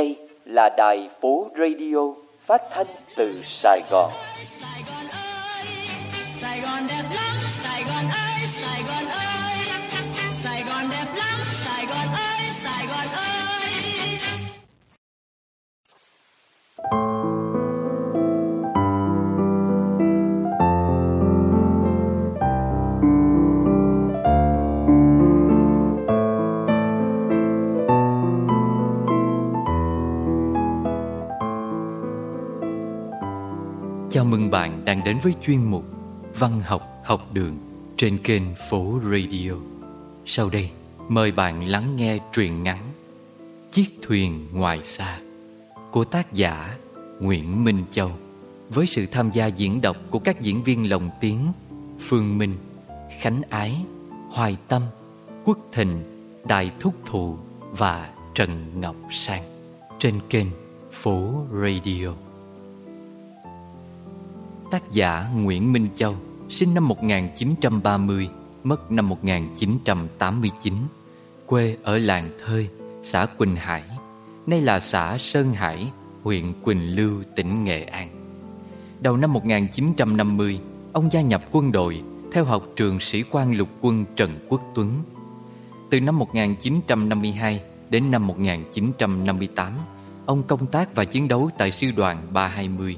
Đây là đài phố radio phát thanh từ Sài Gòn. Sài Gòn ơi, Sài Gòn đẹp lắm, đang đến với chuyên mục Văn học học đường trên kênh Phố Radio. Sau đây, mời bạn lắng nghe truyện ngắn Chiếc thuyền ngoài xa của tác giả Nguyễn Minh Châu với sự tham gia diễn đọc của các diễn viên lồng tiếng Phương Minh, Khánh Ái, Hoài Tâm, Quốc Thịnh, Đại Thúc Thụ và Trần Ngọc Sang trên kênh Phố Radio. Tác giả Nguyễn Minh Châu Sinh năm 1930 Mất năm 1989 Quê ở làng Thơi Xã Quỳnh Hải Nay là xã Sơn Hải Huyện Quỳnh Lưu, tỉnh Nghệ An. Đầu năm 1950 Ông gia nhập quân đội Theo học trường sĩ quan lục quân Trần Quốc Tuấn. Từ năm 1952 đến năm 1958 Ông công tác và chiến đấu tại sư đoàn 320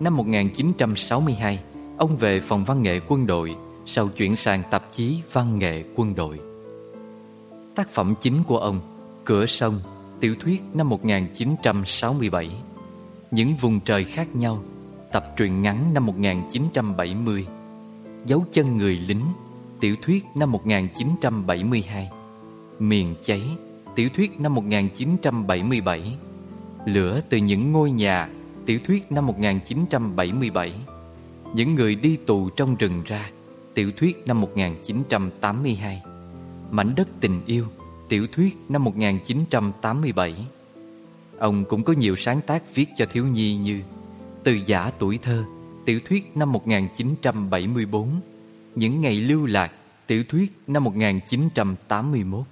Năm 1962, ông về phòng văn nghệ quân đội sau chuyển sang tạp chí Văn nghệ quân đội. Tác phẩm chính của ông, Cửa sông, tiểu thuyết năm 1967, Những vùng trời khác nhau, tập truyện ngắn năm 1970, Dấu chân người lính, tiểu thuyết năm 1972, Miền cháy, tiểu thuyết năm 1977, Lửa từ những ngôi nhà Tiểu thuyết năm 1977 Những người đi tù trong rừng ra. Tiểu thuyết năm 1982 Mảnh đất tình yêu. Tiểu thuyết năm 1987 Ông cũng có nhiều sáng tác viết cho thiếu nhi như Từ giả tuổi thơ. Tiểu thuyết năm 1974 Những ngày lưu lạc. Tiểu thuyết năm 1981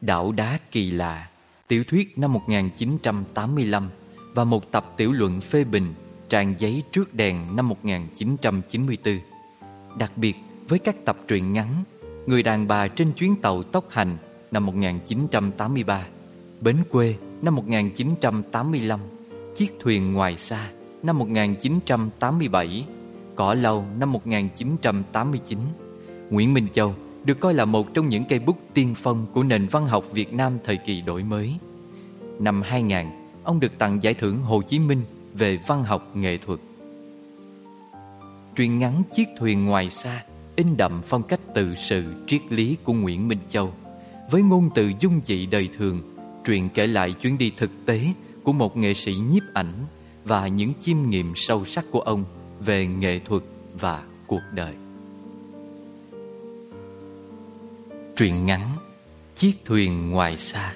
Đảo đá kỳ lạ. Tiểu thuyết năm 1985 và một tập tiểu luận phê bình trang giấy trước đèn năm 1994. Đặc biệt với các tập truyện ngắn Người đàn bà trên chuyến tàu tốc hành năm 1983, Bến quê năm 1985, Chiếc thuyền ngoài xa năm 1987, Cỏ lâu năm 1989. Nguyễn Minh Châu được coi là một trong những cây bút tiên phong của nền văn học Việt Nam thời kỳ đổi mới. Năm 2000, ông được tặng giải thưởng Hồ Chí Minh về văn học nghệ thuật. Truyện ngắn Chiếc thuyền ngoài xa in đậm phong cách tự sự triết lý của Nguyễn Minh Châu. Với ngôn từ dung dị đời thường, truyện kể lại chuyến đi thực tế của một nghệ sĩ nhiếp ảnh và những chiêm nghiệm sâu sắc của ông về nghệ thuật và cuộc đời. Truyện ngắn Chiếc thuyền ngoài xa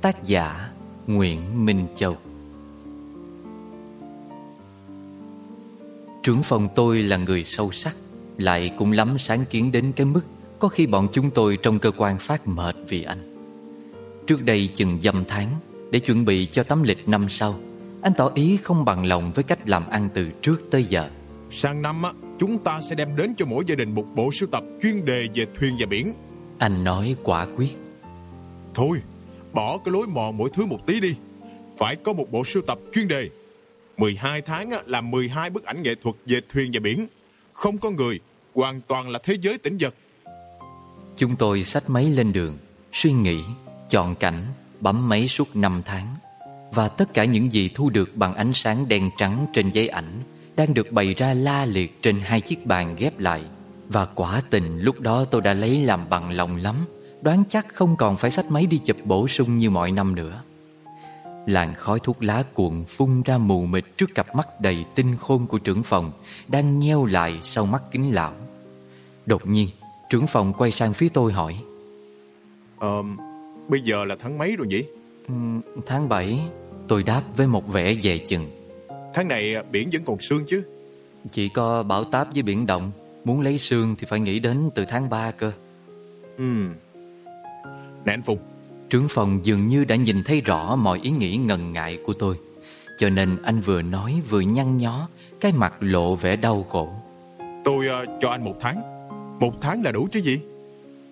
Tác giả Nguyễn Minh Châu. Trưởng phòng tôi là người sâu sắc Lại cũng lắm sáng kiến đến cái mức Có khi bọn chúng tôi trong cơ quan phát mệt vì anh. Trước đây chừng dăm tháng Để chuẩn bị cho tấm lịch năm sau Anh tỏ ý không bằng lòng với cách làm ăn từ trước tới giờ. Sang năm á, chúng ta sẽ đem đến cho mỗi gia đình một bộ sưu tập chuyên đề về thuyền và biển. Anh nói quả quyết. Thôi, bỏ cái lối mòn mỗi thứ một tí đi. Phải có một bộ sưu tập chuyên đề. 12 tháng là 12 bức ảnh nghệ thuật về thuyền và biển. Không có người, hoàn toàn là thế giới tĩnh vật. Chúng tôi xách máy lên đường Suy nghĩ, chọn cảnh Bấm máy suốt 5 tháng Và tất cả những gì thu được bằng ánh sáng đen trắng trên giấy ảnh Đang được bày ra la liệt trên hai chiếc bàn ghép lại Và quả tình lúc đó tôi đã lấy làm bằng lòng lắm Đoán chắc không còn phải xách máy đi chụp bổ sung như mọi năm nữa Làn khói thuốc lá cuộn phun ra mù mịt trước cặp mắt đầy tinh khôn của trưởng phòng Đang nheo lại sau mắt kính lão Đột nhiên, trưởng phòng quay sang phía tôi hỏi Ờ, bây giờ là tháng mấy rồi nhỉ? "Ừm, Tháng 7 Tôi đáp với một vẻ dè chừng Tháng này à, biển vẫn còn sương chứ? Chỉ có bão táp với biển động Muốn lấy sương thì phải nghĩ đến từ tháng 3 cơ Ừm. Nè anh Phùng, Trưởng phòng dường như đã nhìn thấy rõ mọi ý nghĩ ngần ngại của tôi. Cho nên anh vừa nói vừa nhăn nhó Cái mặt lộ vẻ đau khổ. Tôi ờ, cho anh một tháng. Một tháng là đủ chứ gì?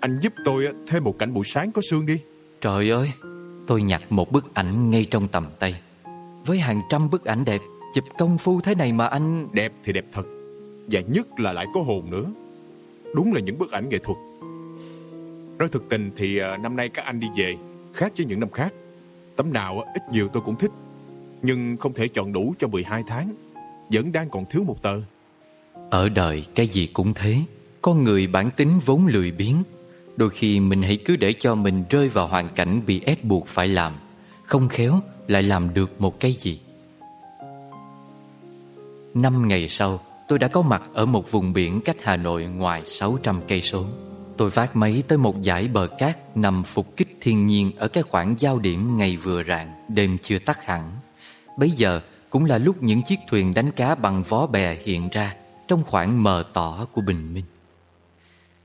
Anh giúp tôi ờ, thêm một cảnh buổi sáng có sương đi. Trời ơi Tôi nhặt một bức ảnh ngay trong tầm tay. Với hàng trăm bức ảnh đẹp Chụp công phu thế này mà anh Đẹp thì đẹp thật Và nhất là lại có hồn nữa. Đúng là những bức ảnh nghệ thuật Nói thực tình thì ờ, năm nay các anh đi về Khác với những năm khác. Tấm nào ờ, ít nhiều tôi cũng thích, Nhưng không thể chọn đủ cho 12 tháng. Vẫn đang còn thiếu một tờ. Ở đời cái gì cũng thế Con người bản tính vốn lười biếng. Đôi khi mình hãy cứ để cho mình rơi vào hoàn cảnh bị ép buộc phải làm, Không khéo lại làm được một cái gì. Năm ngày sau, Tôi đã có mặt ở một vùng biển cách Hà Nội ngoài 600 cây số. Tôi phát máy tới một dải bờ cát nằm phục kích thiên nhiên ở cái khoảng giao điểm ngày vừa rạng, đêm chưa tắt hẳn. Bấy giờ cũng là lúc những chiếc thuyền đánh cá bằng vó bè hiện ra trong khoảng mờ tỏ của bình minh.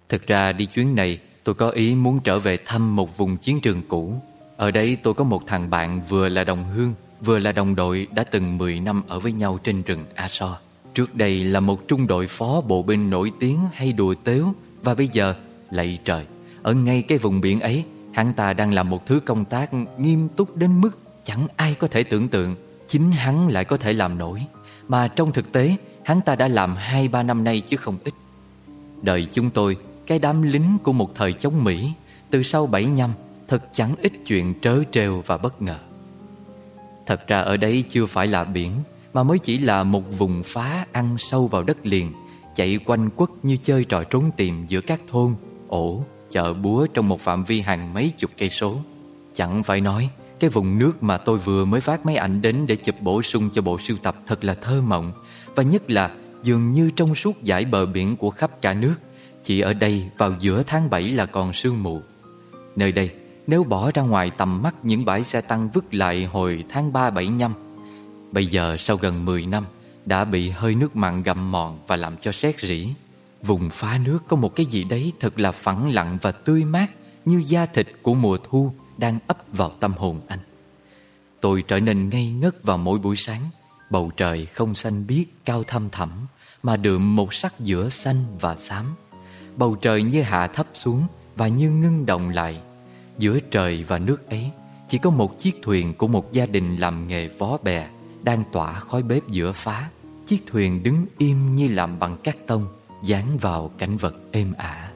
Thực ra đi chuyến này tôi có ý muốn trở về thăm một vùng chiến trường cũ. Ở đây tôi có một thằng bạn vừa là đồng hương, vừa là đồng đội đã từng 10 năm ở với nhau trên rừng A So. Trước đây là một trung đội phó bộ binh nổi tiếng hay đùa tếu Và bây giờ, lạy trời. Ở ngay cái vùng biển ấy Hắn ta đang làm một thứ công tác nghiêm túc đến mức Chẳng ai có thể tưởng tượng Chính hắn lại có thể làm nổi. Mà trong thực tế Hắn ta đã làm 2-3 năm nay chứ không ít. Đời chúng tôi Cái đám lính của một thời chống Mỹ Từ sau 7 năm Thật chẳng ít chuyện trớ trêu và bất ngờ. Thật ra ở đây chưa phải là biển mà mới chỉ là một vùng phá ăn sâu vào đất liền, chạy quanh quất như chơi trò trốn tìm giữa các thôn, ổ, chợ búa trong một phạm vi hàng mấy chục cây số. Chẳng phải nói, cái vùng nước mà tôi vừa mới phát máy ảnh đến để chụp bổ sung cho bộ sưu tập thật là thơ mộng, và nhất là dường như trong suốt dải bờ biển của khắp cả nước, chỉ ở đây vào giữa tháng 7 là còn sương mù. Nơi đây, nếu bỏ ra ngoài tầm mắt những bãi xe tăng vứt lại hồi tháng 3-7 năm, Bây giờ sau gần 10 năm Đã bị hơi nước mặn gặm mòn Và làm cho xét rỉ Vùng phá nước có một cái gì đấy Thật là phẳng lặng và tươi mát, Như da thịt của mùa thu Đang ấp vào tâm hồn anh. Tôi trở nên ngây ngất vào mỗi buổi sáng. Bầu trời không xanh biếc, Cao thăm thẳm, Mà đượm một sắc giữa xanh và xám. Bầu trời như hạ thấp xuống Và như ngưng động lại. Giữa trời và nước ấy, Chỉ có một chiếc thuyền của một gia đình làm nghề vó bè đang tỏa khói bếp giữa phá. Chiếc thuyền đứng im như làm bằng cát tông. Dán vào cảnh vật êm ả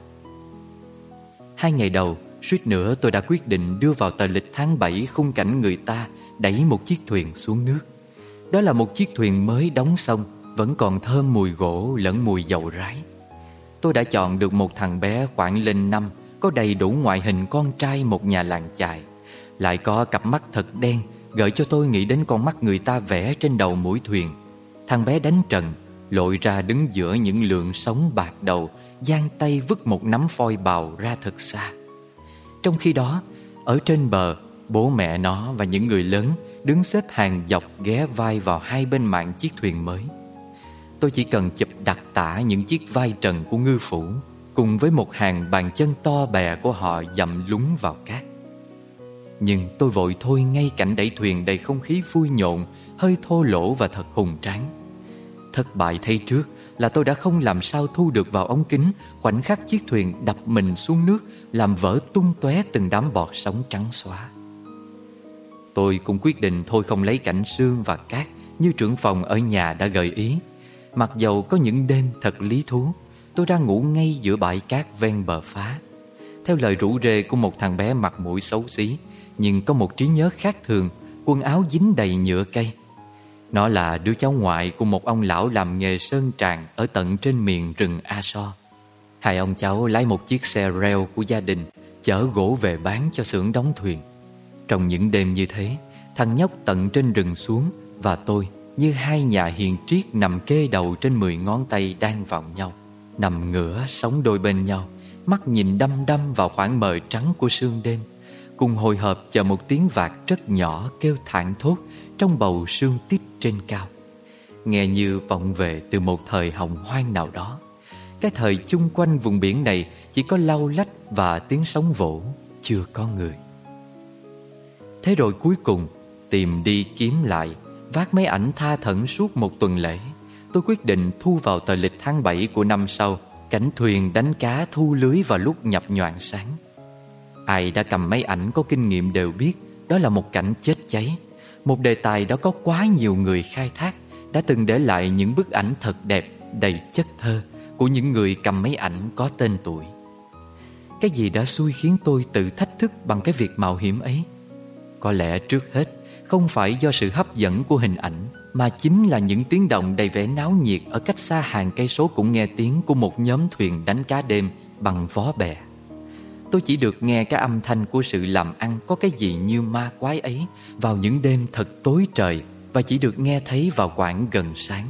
Hai ngày đầu Suýt nữa tôi đã quyết định đưa vào tờ lịch tháng 7 khung cảnh người ta đẩy một chiếc thuyền xuống nước. Đó là một chiếc thuyền mới đóng xong, vẫn còn thơm mùi gỗ lẫn mùi dầu rái. Tôi đã chọn được một thằng bé khoảng lên năm, có đầy đủ ngoại hình con trai một nhà làng chài. Lại có cặp mắt thật đen Gợi cho tôi nghĩ đến con mắt người ta vẽ trên đầu mũi thuyền Thằng bé đánh trần Lội ra đứng giữa những lượng sóng bạc đầu, giang tay vứt một nắm phôi bào ra thật xa. Trong khi đó, Ở trên bờ, Bố mẹ nó và những người lớn Đứng xếp hàng dọc ghé vai vào hai bên mạng chiếc thuyền mới. Tôi chỉ cần chụp đặc tả những chiếc vai trần của ngư phủ Cùng với một hàng bàn chân to bè của họ dậm lúng vào cát. Nhưng tôi vội thôi ngay cảnh đẩy thuyền đầy không khí vui nhộn, Hơi thô lỗ và thật hùng tráng. Thất bại thay trước là tôi đã không làm sao thu được vào ống kính Khoảnh khắc chiếc thuyền đập mình xuống nước Làm vỡ tung tóe từng đám bọt sóng trắng xóa Tôi cũng quyết định thôi không lấy cảnh sương và cát Như trưởng phòng ở nhà đã gợi ý Mặc dầu có những đêm thật lý thú Tôi đang ngủ ngay giữa bãi cát ven bờ phá Theo lời rủ rê của một thằng bé mặt mũi xấu xí nhưng có một trí nhớ khác thường, quần áo dính đầy nhựa cây. Nó là đứa cháu ngoại của một ông lão làm nghề sơn tràng ở tận trên miền rừng A So. Hai ông cháu lái một chiếc xe reo của gia đình chở gỗ về bán cho xưởng đóng thuyền. Trong những đêm như thế, thằng nhóc tận trên rừng xuống và tôi như hai nhà hiền triết nằm kê đầu trên mười ngón tay đang vào nhau. Nằm ngửa sống đôi bên nhau, mắt nhìn đăm đăm vào khoảng mờ trắng của sương đêm cùng hồi hộp chờ một tiếng vạc rất nhỏ kêu thảng thốt trong bầu sương tít trên cao. Nghe như vọng về từ một thời hồng hoang nào đó. Cái thời chung quanh vùng biển này chỉ có lau lách và tiếng sóng vỗ, chưa có người. Thế rồi cuối cùng Tìm đi kiếm lại Vác mấy ảnh tha thẩn suốt một tuần lễ Tôi quyết định thu vào tờ lịch tháng 7 của năm sau Cảnh thuyền đánh cá thu lưới vào lúc nhập nhoạng sáng Ai đã cầm mấy ảnh có kinh nghiệm đều biết Đó là một cảnh chết cháy một đề tài đã có quá nhiều người khai thác, Đã từng để lại những bức ảnh thật đẹp Đầy chất thơ Của những người cầm máy ảnh có tên tuổi. Cái gì đã xui khiến tôi tự thách thức Bằng cái việc mạo hiểm ấy? Có lẽ trước hết, Không phải do sự hấp dẫn của hình ảnh, Mà chính là những tiếng động đầy vẻ náo nhiệt Ở cách xa hàng cây số cũng nghe tiếng Của một nhóm thuyền đánh cá đêm Bằng vó bè. Tôi chỉ được nghe cái âm thanh của sự làm ăn Có cái gì như ma quái ấy Vào những đêm thật tối trời Và chỉ được nghe thấy vào quãng gần sáng.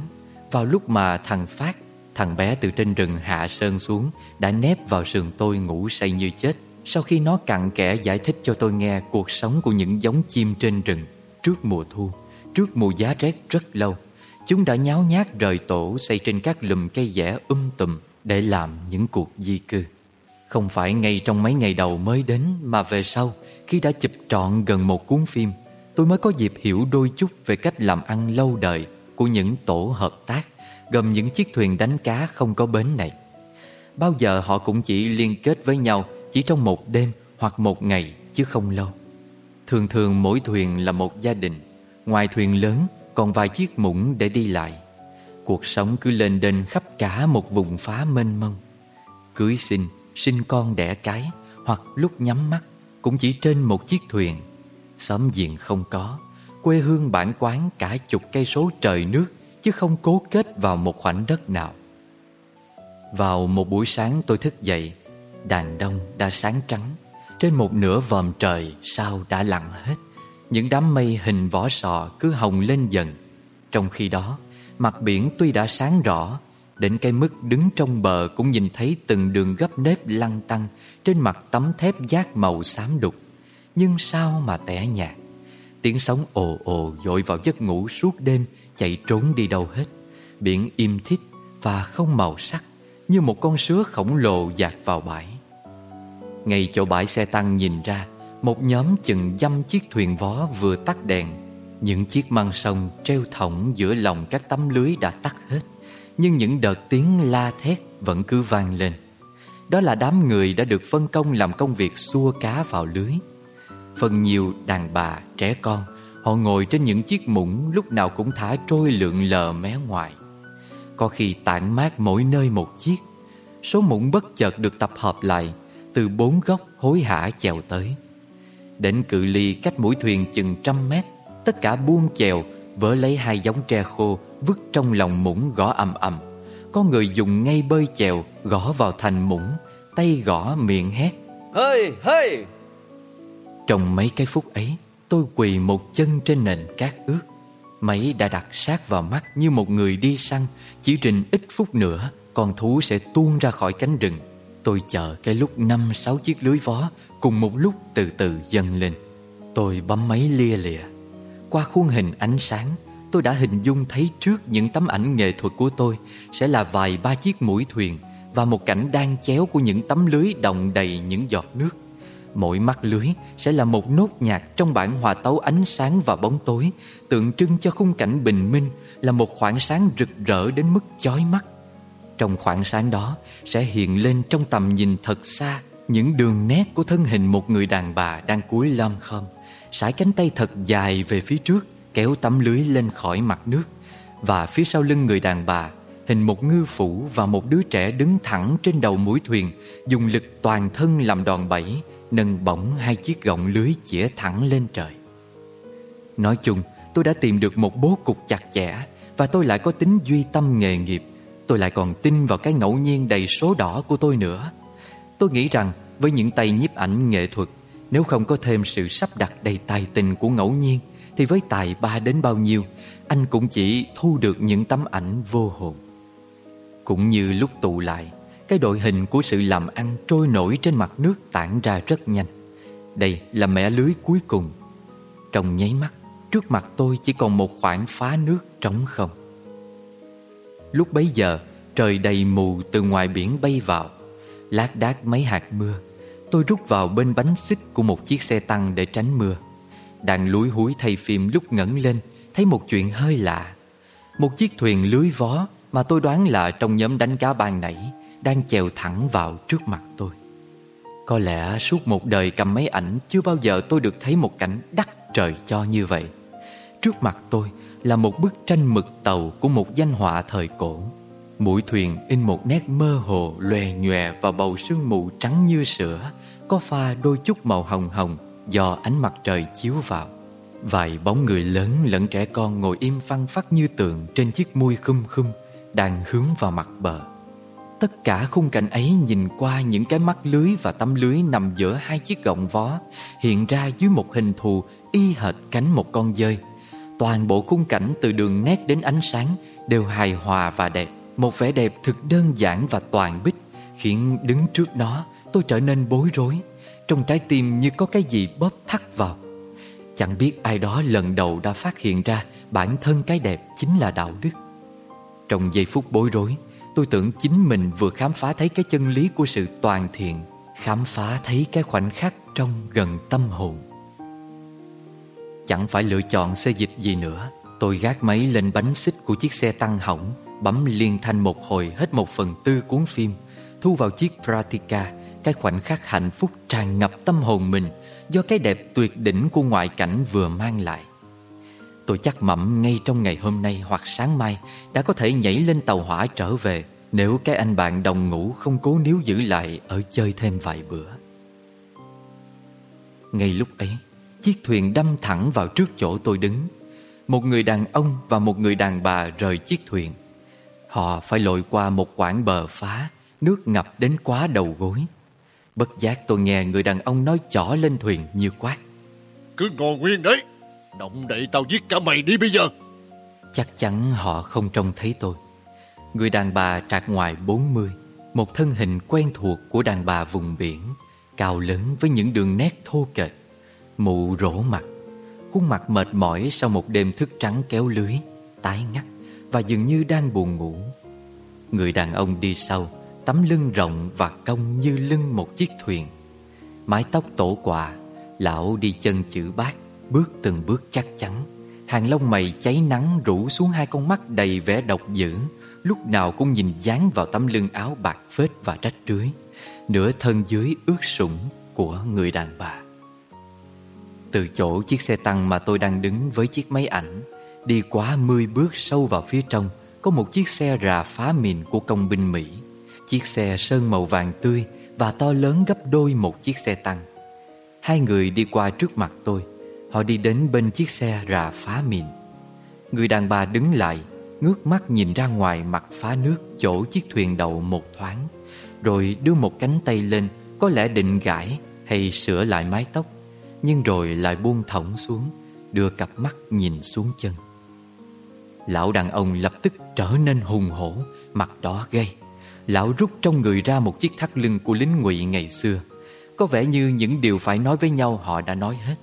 Vào lúc mà thằng Phát, Thằng bé từ trên rừng hạ sơn xuống, Đã nép vào sườn tôi ngủ say như chết. Sau khi nó cặn kẽ giải thích cho tôi nghe Cuộc sống của những giống chim trên rừng Trước mùa thu, Trước mùa giá rét rất lâu, Chúng đã nháo nhác rời tổ Xây trên các lùm cây dẻ um tùm Để làm những cuộc di cư không phải ngay trong mấy ngày đầu mới đến Mà về sau, Khi đã chụp trọn gần một cuốn phim, Tôi mới có dịp hiểu đôi chút Về cách làm ăn lâu đời Của những tổ hợp tác, Gồm những chiếc thuyền đánh cá không có bến này. Bao giờ họ cũng chỉ liên kết với nhau Chỉ trong một đêm hoặc một ngày Chứ không lâu. Thường thường mỗi thuyền là một gia đình, Ngoài thuyền lớn còn vài chiếc mũng để đi lại. Cuộc sống cứ lên đên khắp cả một vùng phá mênh mông. Cưới sinh sinh con đẻ cái hoặc lúc nhắm mắt cũng chỉ trên một chiếc thuyền. Xóm diện không có, quê hương bản quán cả chục cây số trời nước chứ không cố kết vào một khoảnh đất nào. Vào một buổi sáng tôi thức dậy, đàn đông đã sáng trắng, trên một nửa vòm trời sao đã lặng hết. Những đám mây hình vỏ sò cứ hồng lên dần. Trong khi đó, mặt biển tuy đã sáng rõ Đến cái mức đứng trong bờ cũng nhìn thấy từng đường gấp nếp lăn tăng, Trên mặt tấm thép giác màu xám đục. Nhưng sao mà tẻ nhạt? Tiếng sóng ồ ồ dội vào giấc ngủ suốt đêm, Chạy trốn đi đâu hết. Biển im thít và không màu sắc, Như một con sứa khổng lồ dạt vào bãi. Ngay chỗ bãi xe tăng nhìn ra, Một nhóm chừng dăm chiếc thuyền vó vừa tắt đèn. Những chiếc măng sông treo thỏng giữa lòng các tấm lưới đã tắt hết nhưng những đợt tiếng la thét vẫn cứ vang lên. Đó là đám người đã được phân công làm công việc xua cá vào lưới. Phần nhiều đàn bà, trẻ con, họ ngồi trên những chiếc muỗng lúc nào cũng thả trôi lượn lờ mé ngoài. Có khi tản mát mỗi nơi một chiếc. Số muỗng bất chợt được tập hợp lại, từ bốn góc hối hả chèo tới. Đến cự ly cách mũi thuyền chừng trăm mét, tất cả buông chèo, vỡ lấy hai giống tre khô vứt trong lòng muỗng gõ ầm ầm. Có người dùng ngay bơi chèo gõ vào thành muỗng, tay gõ miệng hét. Hơi, hơi! Trong mấy cái phút ấy, tôi quỳ một chân trên nền cát ướt. Máy đã đặt sát vào mắt như một người đi săn, chỉ trình ít phút nữa, con thú sẽ tuôn ra khỏi cánh rừng. Tôi chờ cái lúc năm sáu chiếc lưới vó cùng một lúc từ từ dâng lên. Tôi bấm máy lia lịa. Qua khuôn hình ánh sáng, tôi đã hình dung thấy trước những tấm ảnh nghệ thuật của tôi sẽ là vài ba chiếc mũi thuyền và một cảnh đang chéo của những tấm lưới đồng đầy những giọt nước. Mỗi mắt lưới sẽ là một nốt nhạc trong bản hòa tấu ánh sáng và bóng tối, tượng trưng cho khung cảnh bình minh là một khoảng sáng rực rỡ đến mức chói mắt. Trong khoảng sáng đó sẽ hiện lên trong tầm nhìn thật xa những đường nét của thân hình một người đàn bà đang cúi lom khom, sải cánh tay thật dài về phía trước kéo tấm lưới lên khỏi mặt nước, và phía sau lưng người đàn bà, hình một ngư phủ và một đứa trẻ đứng thẳng trên đầu mũi thuyền, dùng lực toàn thân làm đòn bẩy, nâng bổng hai chiếc gọng lưới chĩa thẳng lên trời. Nói chung, tôi đã tìm được một bố cục chặt chẽ, và tôi lại có tính duy tâm nghề nghiệp. Tôi lại còn tin vào cái ngẫu nhiên đầy số đỏ của tôi nữa. Tôi nghĩ rằng với những tay nhiếp ảnh nghệ thuật, nếu không có thêm sự sắp đặt đầy tài tình của ngẫu nhiên thì với tài ba đến bao nhiêu, Anh cũng chỉ thu được những tấm ảnh vô hồn. Cũng như lúc tụ lại, Cái đội hình của sự làm ăn trôi nổi trên mặt nước tản ra rất nhanh. Đây là mẻ lưới cuối cùng. Trong nháy mắt, Trước mặt tôi chỉ còn một khoảng phá nước trống không. Lúc bấy giờ, Trời đầy mù từ ngoài biển bay vào. Lác đác mấy hạt mưa. Tôi rút vào bên bánh xích của một chiếc xe tăng để tránh mưa. Đang lúi húi thay phim lúc ngẩng lên, Thấy một chuyện hơi lạ. Một chiếc thuyền lưới vó Mà tôi đoán là trong nhóm đánh cá ban nãy Đang chèo thẳng vào trước mặt tôi. Có lẽ suốt một đời cầm máy ảnh Chưa bao giờ tôi được thấy một cảnh đắc trời cho như vậy. Trước mặt tôi là một bức tranh mực tàu Của một danh họa thời cổ. Mũi thuyền in một nét mơ hồ Lòe nhòe vào bầu sương mù trắng như sữa, Có pha đôi chút màu hồng hồng Do ánh mặt trời chiếu vào Vài bóng người lớn lẫn trẻ con Ngồi im phăng phát như tượng Trên chiếc mui khum khum Đang hướng vào mặt bờ Tất cả khung cảnh ấy nhìn qua những cái mắt lưới và tấm lưới nằm giữa hai chiếc gọng vó, hiện ra dưới một hình thù y hệt cánh một con dơi. Toàn bộ khung cảnh từ đường nét đến ánh sáng đều hài hòa và đẹp. Một vẻ đẹp thực đơn giản và toàn bích, khiến đứng trước nó tôi trở nên bối rối. Trong trái tim như có cái gì bóp thắt vào. Chẳng biết ai đó lần đầu đã phát hiện ra bản thân cái đẹp chính là đạo đức. Trong giây phút bối rối, tôi tưởng chính mình vừa khám phá thấy cái chân lý của sự toàn thiện, khám phá thấy cái khoảnh khắc trong gần tâm hồn. Chẳng phải lựa chọn xe dịch gì nữa, tôi gác máy lên bánh xích của chiếc xe tăng hỏng, bấm liên thanh một hồi hết một phần tư cuốn phim, thu vào chiếc Pratica, cái khoảnh khắc hạnh phúc tràn ngập tâm hồn mình do cái đẹp tuyệt đỉnh của ngoại cảnh vừa mang lại. Tôi chắc mẩm ngay trong ngày hôm nay hoặc sáng mai đã có thể nhảy lên tàu hỏa trở về nếu cái anh bạn đồng ngủ không cố níu giữ lại ở chơi thêm vài bữa. Ngay lúc ấy, chiếc thuyền đâm thẳng vào trước chỗ tôi đứng. Một người đàn ông và một người đàn bà rời chiếc thuyền. Họ phải lội qua một quãng bờ phá, nước ngập đến quá đầu gối. Bất giác tôi nghe người đàn ông nói chỏ lên thuyền như quát. Cứ ngồi nguyên đấy Động đậy tao giết cả mày đi bây giờ. Chắc chắn họ không trông thấy tôi. Người đàn bà trạc ngoài 40 Một thân hình quen thuộc của đàn bà vùng biển Cao lớn với những đường nét thô kệch Mụ rỗ mặt Khuôn mặt mệt mỏi sau một đêm thức trắng kéo lưới Tái ngắt Và dường như đang buồn ngủ. Người đàn ông đi sau Tấm lưng rộng và cong như lưng một chiếc thuyền. Mái tóc tổ quà, Lão đi chân chữ bát, Bước từng bước chắc chắn. Hàng lông mày cháy nắng rủ xuống hai con mắt đầy vẻ độc dữ, Lúc nào cũng nhìn dán vào tấm lưng áo bạc phết và rách rưới, Nửa thân dưới ướt sũng của người đàn bà. Từ chỗ chiếc xe tăng mà tôi đang đứng với chiếc máy ảnh, Đi quá 10 bước sâu vào phía trong, Có một chiếc xe rà phá mìn của công binh Mỹ. Chiếc xe sơn màu vàng tươi Và to lớn gấp đôi một chiếc xe tăng. Hai người đi qua trước mặt tôi, Họ đi đến bên chiếc xe rà phá mìn. Người đàn bà đứng lại, Ngước mắt nhìn ra ngoài mặt phá nước Chỗ chiếc thuyền đậu một thoáng, Rồi đưa một cánh tay lên, Có lẽ định gãi hay sửa lại mái tóc, Nhưng rồi lại buông thõng xuống, Đưa cặp mắt nhìn xuống chân. Lão đàn ông lập tức trở nên hùng hổ, Mặt đỏ gay. Lão rút trong người ra một chiếc thắt lưng của lính ngụy ngày xưa. Có vẻ như những điều phải nói với nhau họ đã nói hết.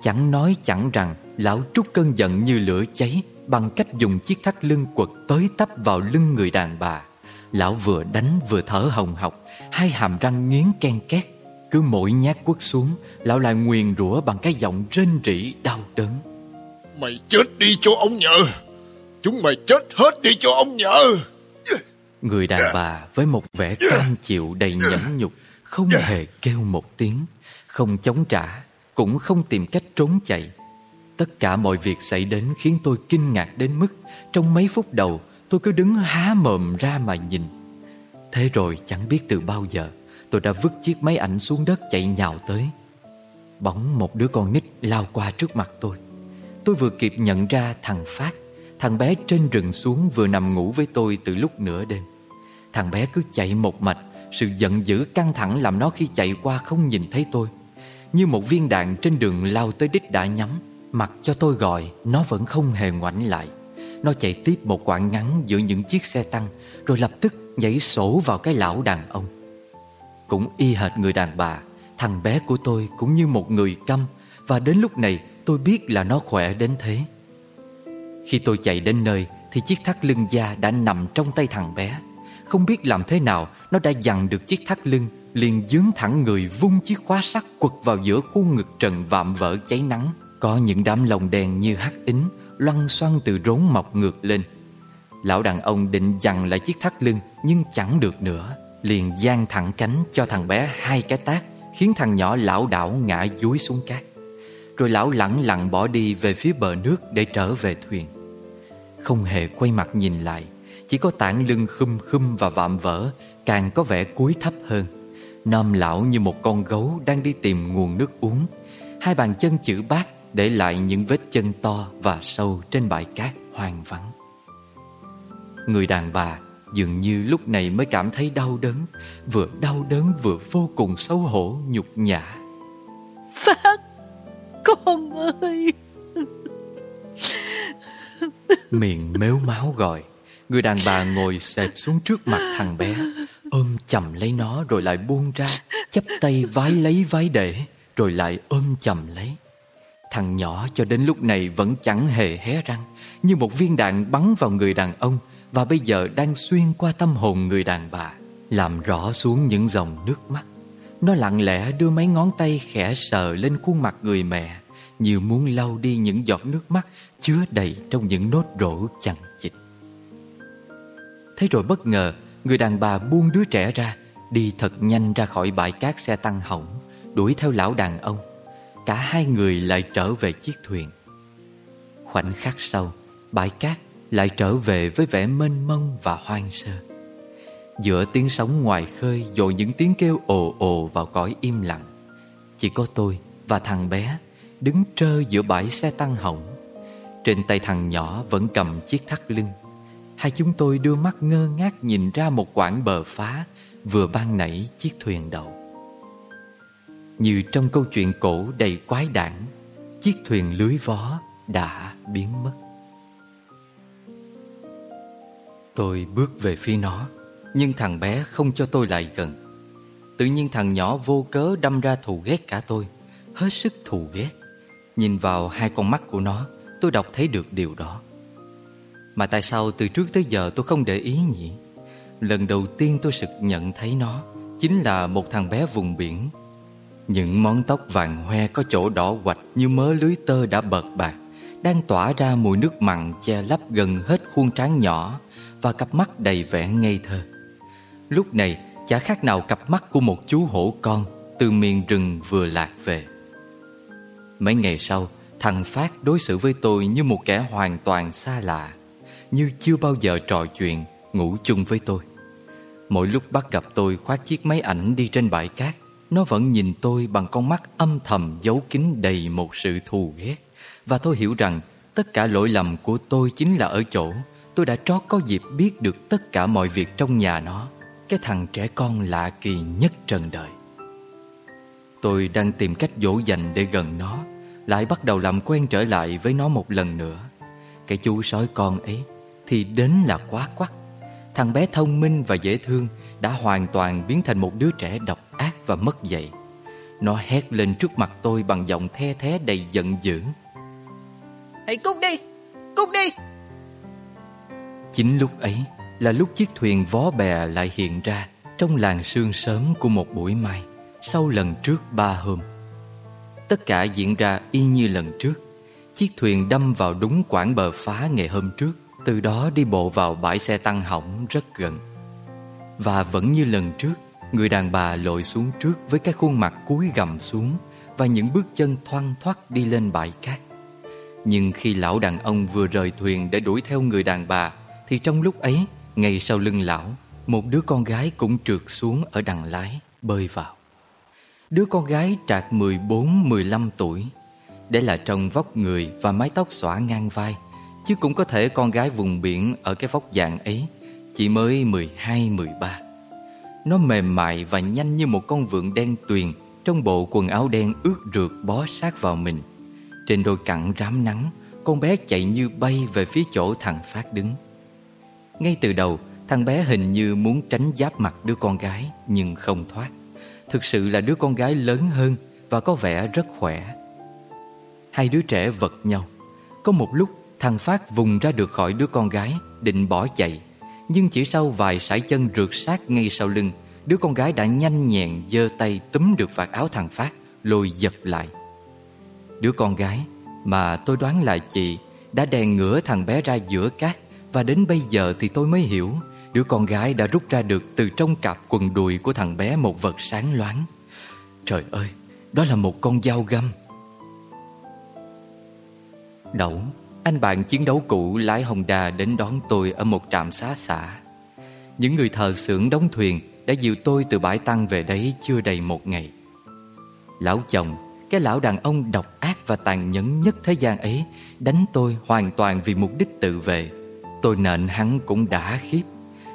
Chẳng nói chẳng rằng, Lão trút cơn giận như lửa cháy Bằng cách dùng chiếc thắt lưng quật tới tấp vào lưng người đàn bà. Lão vừa đánh vừa thở hồng hộc, Hai hàm răng nghiến ken két. Cứ mỗi nhát quất xuống, Lão lại nguyền rủa bằng cái giọng rên rỉ, đau đớn. Mày chết đi cho ông nhờ. Chúng mày chết hết đi cho ông nhờ. Người đàn bà với một vẻ cam chịu đầy nhẫn nhục, Không hề kêu một tiếng, Không chống trả, Cũng không tìm cách trốn chạy. Tất cả mọi việc xảy đến khiến tôi kinh ngạc đến mức Trong mấy phút đầu tôi cứ đứng há mồm ra mà nhìn. Thế rồi chẳng biết từ bao giờ Tôi đã vứt chiếc máy ảnh xuống đất chạy nhào tới. Bỗng một đứa con nít lao qua trước mặt tôi. Tôi vừa kịp nhận ra thằng Phát, Thằng bé trên rừng xuống vừa nằm ngủ với tôi từ lúc nửa đêm. Thằng bé cứ chạy một mạch, Sự giận dữ căng thẳng làm nó khi chạy qua không nhìn thấy tôi. Như một viên đạn trên đường lao tới đích đã nhắm, Mặc cho tôi gọi, Nó vẫn không hề ngoảnh lại. Nó chạy tiếp một quãng ngắn giữa những chiếc xe tăng, Rồi lập tức nhảy sổ vào cái lão đàn ông. Cũng y hệt người đàn bà, Thằng bé của tôi cũng như một người câm, Và đến lúc này tôi biết là nó khỏe đến thế. Khi tôi chạy đến nơi Thì chiếc thắt lưng da đã nằm trong tay thằng bé. Không biết làm thế nào, Nó đã dằn được chiếc thắt lưng, Liền dướng thẳng người vung chiếc khóa sắt quật vào giữa khu ngực trần vạm vỡ cháy nắng. Có những đám lồng đèn như hắc ính Loăn xoăn từ rốn mọc ngược lên. Lão đàn ông định dằn lại chiếc thắt lưng, Nhưng chẳng được nữa. Liền giang thẳng cánh cho thằng bé hai cái tác, Khiến thằng nhỏ lão đảo ngã dúi xuống cát. Rồi lão lẳng lặng bỏ đi về phía bờ nước để trở về thuyền. Không hề quay mặt nhìn lại chỉ có tảng lưng khum khum và vạm vỡ Càng có vẻ cúi thấp hơn. Nôm lão như một con gấu đang đi tìm nguồn nước uống. Hai bàn chân chữ bát để lại những vết chân to và sâu trên bãi cát hoang vắng. Người đàn bà dường như lúc này mới cảm thấy đau đớn Vừa đau đớn vừa vô cùng xấu hổ nhục nhã. Phát Con ơi. Miệng mếu máu gọi Người đàn bà ngồi xẹp xuống trước mặt thằng bé, Ôm chầm lấy nó rồi lại buông ra, Chắp tay vái lấy vái để, Rồi lại ôm chầm lấy. Thằng nhỏ cho đến lúc này vẫn chẳng hề hé răng, Như một viên đạn bắn vào người đàn ông Và bây giờ đang xuyên qua tâm hồn người đàn bà, Làm rõ xuống những dòng nước mắt. Nó lặng lẽ đưa mấy ngón tay khẽ sờ lên khuôn mặt người mẹ, Như muốn lau đi những giọt nước mắt Chứa đầy trong những nốt rỗ chằng chịt. Thế rồi bất ngờ, Người đàn bà buông đứa trẻ ra, Đi thật nhanh ra khỏi bãi cát xe tăng hỏng, Đuổi theo lão đàn ông. Cả hai người lại trở về chiếc thuyền. Khoảnh khắc sau, Bãi cát lại trở về với vẻ mênh mông và hoang sơ. Giữa tiếng sóng ngoài khơi Dội những tiếng kêu ồ ồ vào cõi im lặng. Chỉ có tôi và thằng bé Đứng trơ giữa bãi xe tăng hỏng. Trên tay thằng nhỏ vẫn cầm chiếc thắt lưng. Hai chúng tôi đưa mắt ngơ ngác nhìn ra một quãng bờ phá, Vừa ban nảy chiếc thuyền đậu Như trong câu chuyện cổ đầy quái đản, Chiếc thuyền lưới vó đã biến mất. Tôi bước về phía nó, Nhưng thằng bé không cho tôi lại gần. Tự nhiên thằng nhỏ vô cớ đâm ra thù ghét cả tôi, Hết sức thù ghét. Nhìn vào hai con mắt của nó, Tôi đọc thấy được điều đó. Mà tại sao từ trước tới giờ tôi không để ý nhỉ? Lần đầu tiên tôi sực nhận thấy nó, Chính là một thằng bé vùng biển. Những món tóc vàng hoe có chỗ đỏ quạch Như mớ lưới tơ đã bợt bạc Đang tỏa ra mùi nước mặn che lấp gần hết khuôn trán nhỏ Và cặp mắt đầy vẻ ngây thơ. Lúc này, chả khác nào cặp mắt của một chú hổ con Từ miền rừng vừa lạc về. Mấy ngày sau, Thằng Phát đối xử với tôi như một kẻ hoàn toàn xa lạ. Như chưa bao giờ trò chuyện, Ngủ chung với tôi. Mỗi lúc bắt gặp tôi khoác chiếc máy ảnh đi trên bãi cát, Nó vẫn nhìn tôi bằng con mắt âm thầm giấu kín đầy một sự thù ghét. Và tôi hiểu rằng tất cả lỗi lầm của tôi chính là ở chỗ Tôi đã trót có dịp biết được tất cả mọi việc trong nhà nó, Cái thằng trẻ con lạ kỳ nhất trần đời. Tôi đang tìm cách dỗ dành để gần nó, Lại bắt đầu làm quen trở lại với nó một lần nữa. Cái chú sói con ấy thì đến là quá quắc. Thằng bé thông minh và dễ thương Đã hoàn toàn biến thành một đứa trẻ độc ác và mất dạy. Nó hét lên trước mặt tôi bằng giọng the thé đầy giận dữ. Hãy cút đi! Cút đi! Chính lúc ấy là lúc chiếc thuyền vó bè lại hiện ra Trong làng sương sớm của một buổi mai Sau lần trước ba hôm. Tất cả diễn ra y như lần trước. Chiếc thuyền đâm vào đúng quãng bờ phá ngày hôm trước từ đó đi bộ vào bãi xe tăng hỏng rất gần. Và vẫn như lần trước Người đàn bà lội xuống trước với cái khuôn mặt cúi gầm xuống Và những bước chân thoăn thoắt đi lên bãi cát. Nhưng khi lão đàn ông vừa rời thuyền để đuổi theo người đàn bà Thì trong lúc ấy, ngay sau lưng lão Một đứa con gái cũng trượt xuống ở đằng lái, bơi vào. Đứa con gái trạc 14-15 tuổi Để là trông vóc người và mái tóc xõa ngang vai Chứ cũng có thể con gái vùng biển ở cái vóc dạng ấy, Chỉ mới 12-13 Nó mềm mại và nhanh như một con vượn đen tuyền Trong bộ quần áo đen ướt rượt bó sát vào mình. Trên đôi cẳng rám nắng, Con bé chạy như bay về phía chỗ thằng Phát đứng. Ngay từ đầu, Thằng bé hình như muốn tránh giáp mặt đứa con gái, Nhưng không thoát. Thực sự là đứa con gái lớn hơn Và có vẻ rất khỏe. Hai đứa trẻ vật nhau. Có một lúc thằng Phát vùng ra được khỏi đứa con gái Định bỏ chạy. Nhưng chỉ sau vài sải chân rượt sát ngay sau lưng Đứa con gái đã nhanh nhẹn giơ tay túm được vạt áo thằng Phát Lôi giật lại. Đứa con gái Mà tôi đoán là chị đã đè ngửa thằng bé ra giữa cát Và đến bây giờ thì tôi mới hiểu Đứa con gái đã rút ra được từ trong cặp quần đùi của thằng bé một vật sáng loáng. Trời ơi, đó là một con dao găm. Đậu, anh bạn chiến đấu cũ lái Honda đến đón tôi ở một trạm xá xã Những người thợ xưởng đóng thuyền đã dìu tôi từ bãi tăng về đấy chưa đầy một ngày. Lão chồng, cái lão đàn ông độc ác và tàn nhẫn nhất thế gian ấy Đánh tôi hoàn toàn vì mục đích tự vệ. Tôi nện hắn cũng đã khiếp.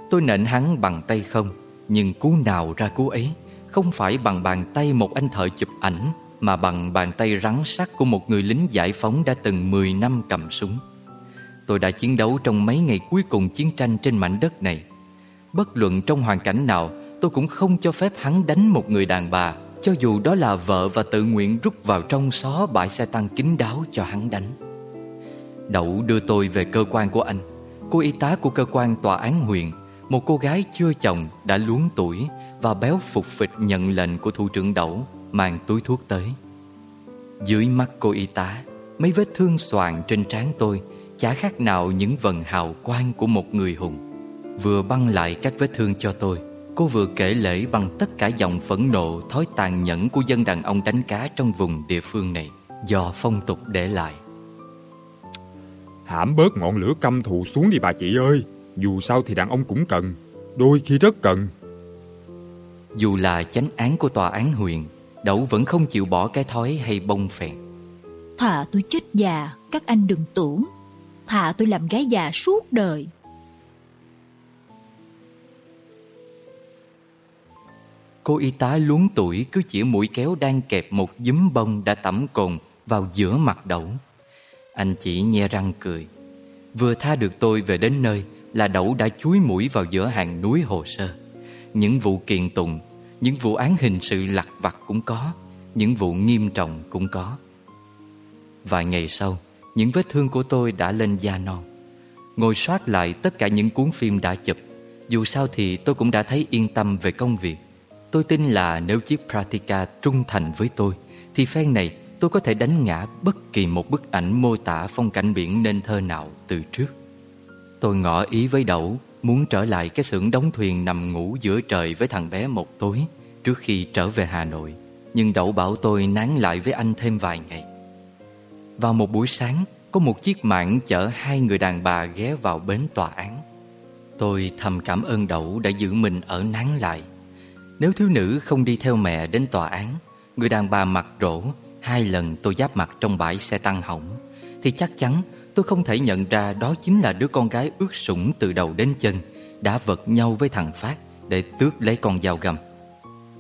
Tôi nện hắn bằng tay không Nhưng cú nào ra cú ấy Không phải bằng bàn tay một anh thợ chụp ảnh. Mà bằng bàn tay rắn sắt của một người lính giải phóng đã từng 10 năm cầm súng. Tôi đã chiến đấu trong mấy ngày cuối cùng chiến tranh trên mảnh đất này. Bất luận trong hoàn cảnh nào, Tôi cũng không cho phép hắn đánh một người đàn bà, Cho dù đó là vợ và tự nguyện rút vào trong xó bãi xe tăng kín đáo cho hắn đánh. Đậu đưa tôi về cơ quan của anh. Cô y tá của cơ quan tòa án huyện, Một cô gái chưa chồng đã luống tuổi Và béo phục phịch nhận lệnh của thủ trưởng Đậu. Mang túi thuốc tới. Dưới mắt cô y tá Mấy vết thương xoàn trên trán tôi Chả khác nào những vần hào quang của một người hùng. Vừa băng lại các vết thương cho tôi Cô vừa kể lễ bằng tất cả dòng phẫn nộ Thói tàn nhẫn của dân đàn ông đánh cá trong vùng địa phương này Do phong tục để lại. Hãm bớt ngọn lửa căm thù xuống đi bà chị ơi Dù sao thì đàn ông cũng cần Đôi khi rất cần. Dù là chánh án của tòa án huyện Đậu vẫn không chịu bỏ cái thói hay bông phèn Thà tôi chết già, các anh đừng tưởng. Thà tôi làm gái già suốt đời. Cô y tá luống tuổi cứ chỉ mũi kéo đang kẹp một giúm bông đã tẩm cồn vào giữa mặt đậu. Anh chỉ nhe răng cười. Vừa tha được tôi về đến nơi là đậu đã chúi mũi vào giữa hàng núi hồ sơ. Những vụ kiện tụng, những vụ án hình sự lặt vặt cũng có, những vụ nghiêm trọng cũng có. Vài ngày sau, những vết thương của tôi đã lên da non. Ngồi soát lại tất cả những cuốn phim đã chụp. Dù sao thì tôi cũng đã thấy yên tâm về công việc. Tôi tin là nếu chiếc Pratica trung thành với tôi, thì phen này tôi có thể đánh ngã bất kỳ một bức ảnh mô tả phong cảnh biển nên thơ nào từ trước. Tôi ngỏ ý với Đậu muốn trở lại cái xưởng đóng thuyền nằm ngủ giữa trời với thằng bé một tối trước khi trở về Hà Nội. Nhưng Đậu bảo tôi nán lại với anh thêm vài ngày. Vào một buổi sáng, có một chiếc mảng chở hai người đàn bà ghé vào bến tòa án. Tôi thầm cảm ơn Đậu đã giữ mình ở nán lại. Nếu thiếu nữ không đi theo mẹ đến tòa án, người đàn bà mặc rỗ, hai lần tôi giáp mặt trong bãi xe tăng hỏng, thì chắc chắn tôi không thể nhận ra đó chính là đứa con gái ướt sũng từ đầu đến chân, đã vật nhau với thằng Phát để tước lấy con dao găm.